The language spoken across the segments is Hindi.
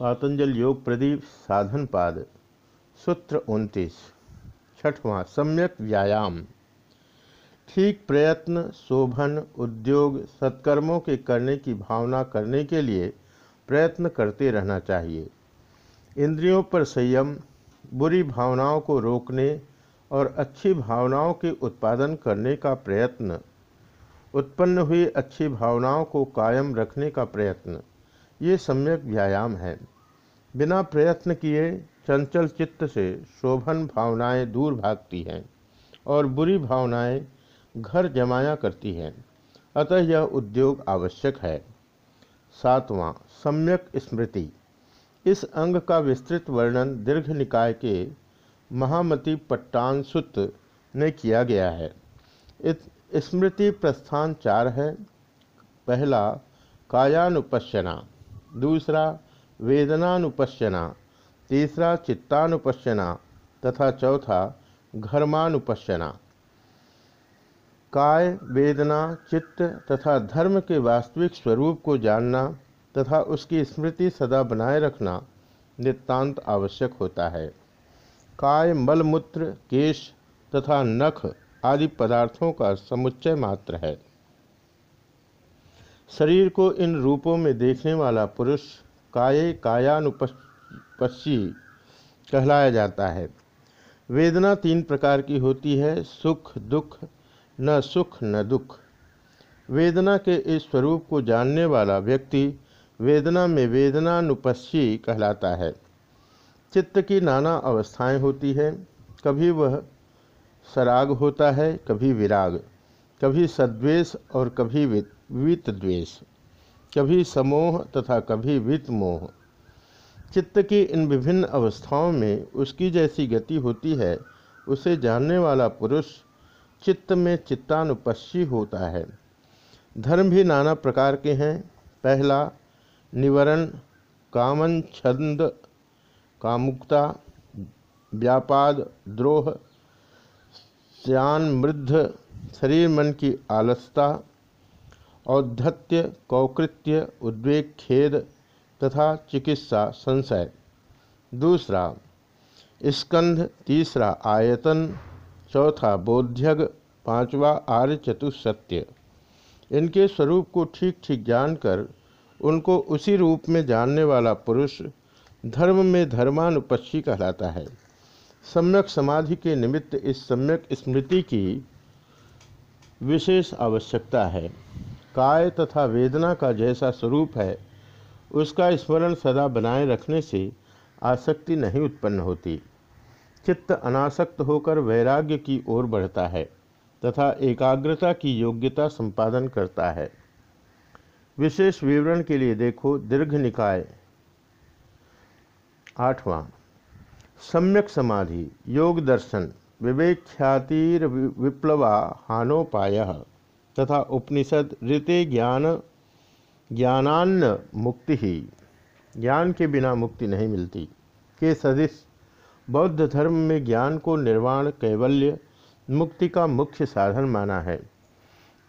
पातंजल योग प्रदीप साधन पाद, सूत्र उनतीस, छठवां, सम्यक व्यायाम। ठीक प्रयत्न, शोभन, उद्योग, सत्कर्मों के करने की भावना करने के लिए प्रयत्न करते रहना चाहिए। इंद्रियों पर संयम, बुरी भावनाओं को रोकने और अच्छी भावनाओं के उत्पादन करने का प्रयत्न, उत्पन्न हुई अच्छी भावनाओं को कायम रखने का प्रयत्न। ये सम्यक व्यायाम है। बिना प्रयत्न किए चंचल चित्त से शोभन भावनाएँ दूर भागती हैं और बुरी भावनाएँ घर जमाया करती हैं। अतः यह उद्योग आवश्यक है। सातवां, सम्यक स्मृति। इस अंग का विस्तृत वर्णन दीर्घ निकाय के महामति पट्टान सुत ने किया गया है। स्मृति प्रस्थान चार है। पहला, कायानुपश्यना। दूसरा, वेदनानुपश्यना। तीसरा, चित्तानुपश्यना। तथा चौथा, घर्मानुपश्यना। काय, वेदना, चित्त तथा धर्म के वास्तविक स्वरूप को जानना तथा उसकी स्मृति सदा बनाए रखना नितांत आवश्यक होता है। काय, मलमूत्र, केश तथा नख आदि पदार्थों का समुच्चय मात्र है। शरीर को इन रूपों में देखने वाला पुरुष काये कायानुपस्ी कहलाया जाता है। वेदना तीन प्रकार की होती है, सुख, दुख, न सुख, न दुख। वेदना के इस स्वरूप को जानने वाला व्यक्ति वेदना में वेदनानुपस्ी कहलाता है। चित्त की नाना अवस्थाएँ होती हैं, कभी वह सराग होता है, कभी विराग, कभी सद्वेष और कभी वित द्वेष, कभी समोह तथा कभी वित मोह। चित्त की इन विभिन्न अवस्थाओं में उसकी जैसी गति होती है, उसे जानने वाला पुरुष चित्त में चित्तानुपस्ी होता है। धर्म भी नाना प्रकार के हैं। पहला, निवरण, कामन, छंद, कामुकता, व्यापाद, द्रोह स्यान मृद्ध, शरीर, मन की आलसता औद्धत्य, कौकृत्य, उद्वेग, खेद तथा चिकित्सा संशय। दूसरा, स्कंध, तीसरा आयतन, चौथा बोध्यग, पांचवा आर्य चतुसत्य इनके स्वरूप को ठीक ठीक जानकर उनको उसी रूप में जानने वाला पुरुष धर्म में धर्मानुपक्षी कहलाता है। सम्यक समाधि के निमित्त इस सम्यक स्मृति की विशेष आवश्यकता है। काय तथा वेदना का जैसा स्वरूप है, उसका स्मरण सदा बनाए रखने से आसक्ति नहीं उत्पन्न होती। चित्त अनासक्त होकर वैराग्य की ओर बढ़ता है तथा एकाग्रता की योग्यता संपादन करता है। विशेष विवरण के लिए देखो दीर्घ निकाय। आठवां, सम्यक समाधि, योग दर्शन विवेख्यातिर विप्लवा हानोपाय तथा उपनिषद ऋते ज्ञान, ज्ञानान्न मुक्ति ही। ज्ञान के बिना मुक्ति नहीं मिलती। के सदिश, बौद्ध धर्म में ज्ञान को निर्वाण, कैवल्य, मुक्ति का मुख्य साधन माना है।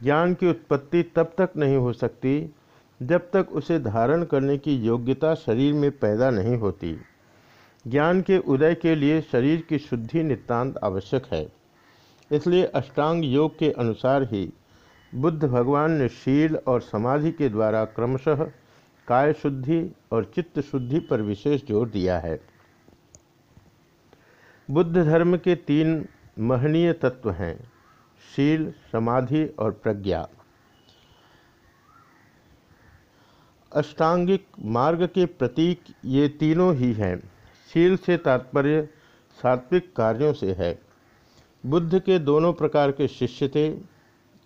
ज्ञान की उत्पत्ति तब तक नहीं हो सकती, जब तक उसे धारण करने की योग्यता शरीर में पैदा नहीं होती। ज्ञान के उदय के लिए शरीर की शुद्धि नितांत आवश्यक है। इसलिए अष्टांग योग के अनुसार ही बुद्ध भगवान ने शील और समाधि के द्वारा क्रमशः काय शुद्धि और चित्त शुद्धि पर विशेष ज़ोर दिया है। बुद्ध धर्म के तीन महनीय तत्व हैं, शील, समाधि और प्रज्ञा। अष्टांगिक मार्ग के प्रतीक ये तीनों ही हैं, शील से तात्पर्य सात्विक कार्यों से है। बुद्ध के दोनों प्रकार के शिष्य थे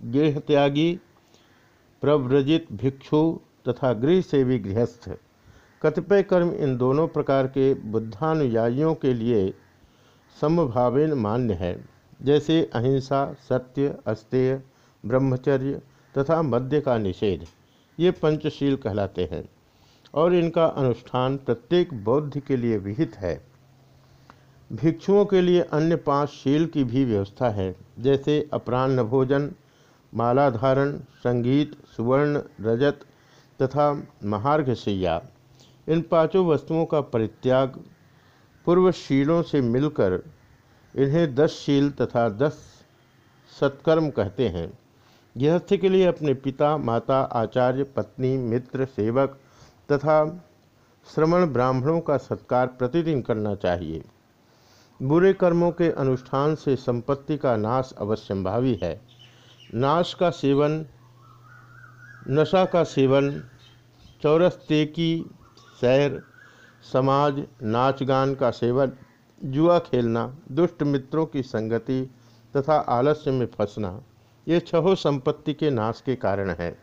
गृह त्यागी, प्रव्रजित भिक्षु तथा गृह सेवी गृहस्थ। कतिपय कर्म इन दोनों प्रकार के बुद्धानुयायियों के लिए समभावेन मान्य है, जैसे अहिंसा, सत्य, अस्तेय, ब्रह्मचर्य तथा मध्य का निषेध। ये पंचशील कहलाते हैं और इनका अनुष्ठान प्रत्येक बौद्ध के लिए विहित है। भिक्षुओं के लिए अन्य पाँच शील की भी व्यवस्था है, जैसे अपराह्न भोजन माला धारण संगीत, सुवर्ण, रजत तथा महार्घशैया इन पाँचों वस्तुओं का परित्याग पूर्वशीलों से मिलकर इन्हें दस शील तथा दस सत्कर्म कहते हैं। गृहस्थ के लिए अपने पिता, माता, आचार्य, पत्नी, मित्र, सेवक तथा श्रमण ब्राह्मणों का सत्कार प्रतिदिन करना चाहिए। बुरे कर्मों के अनुष्ठान से संपत्ति का नाश अवश्यंभावी है। नाश का सेवन, नशा का सेवन चौरस्ते की सैर, समाज नाच गान का सेवन, जुआ खेलना, दुष्ट मित्रों की संगति तथा आलस्य में फंसना, ये छहों संपत्ति के नाश के कारण है।